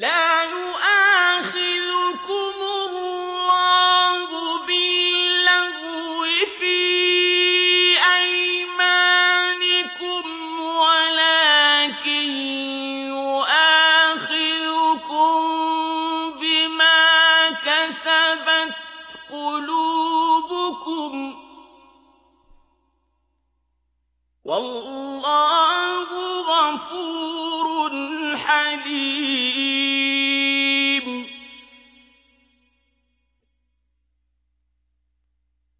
لا يؤاخذكم الله في أيمانكم ولكن يؤاخذكم بما كسبت قلوبكم. والله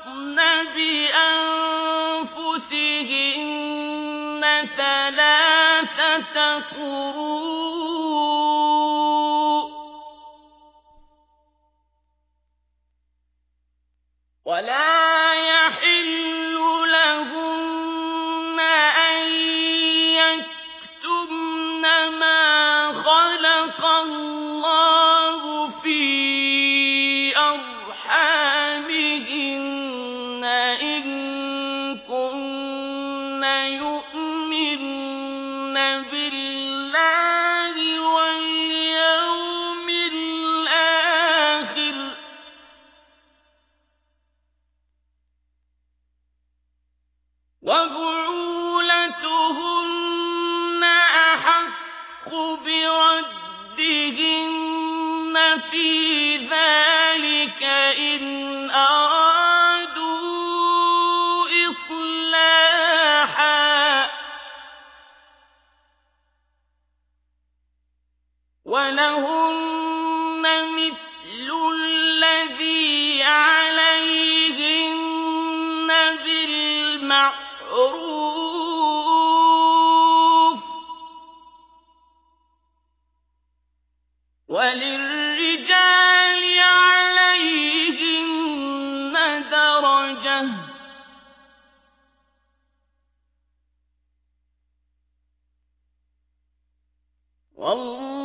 يتربصن بأنفسهن ثلاثة قروء وبعولتهن أحق بردهن بالمعروف وللرجال عليهن درجة. والله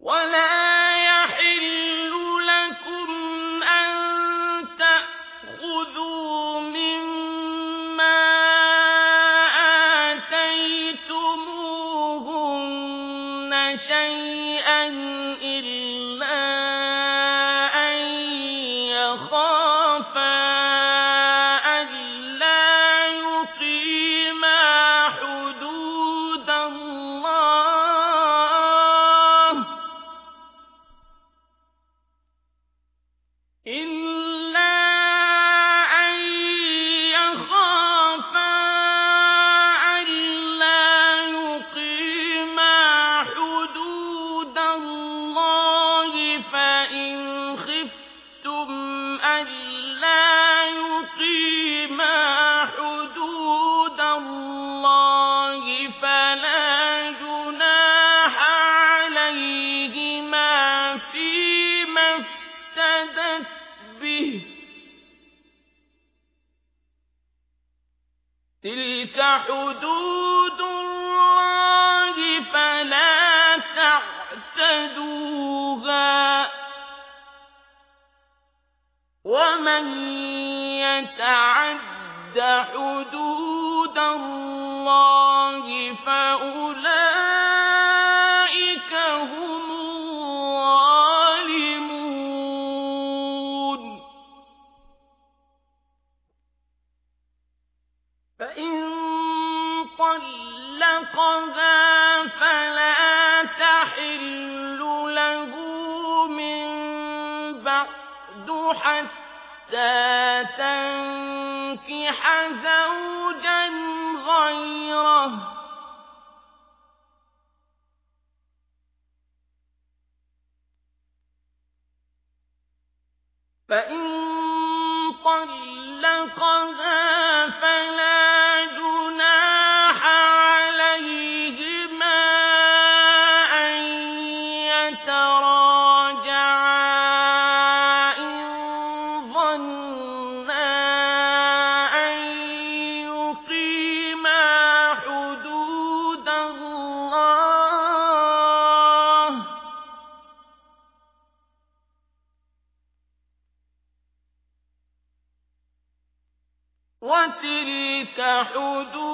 ولا يحل لكم أن تأخذوا مما آتيتموهن شيئا حدود الله فلا تعتدوها. ومن يتعد حدود الله فلا تحل له من بعد حتى تنكح زوجا غيره. فإن طلقها حدود الله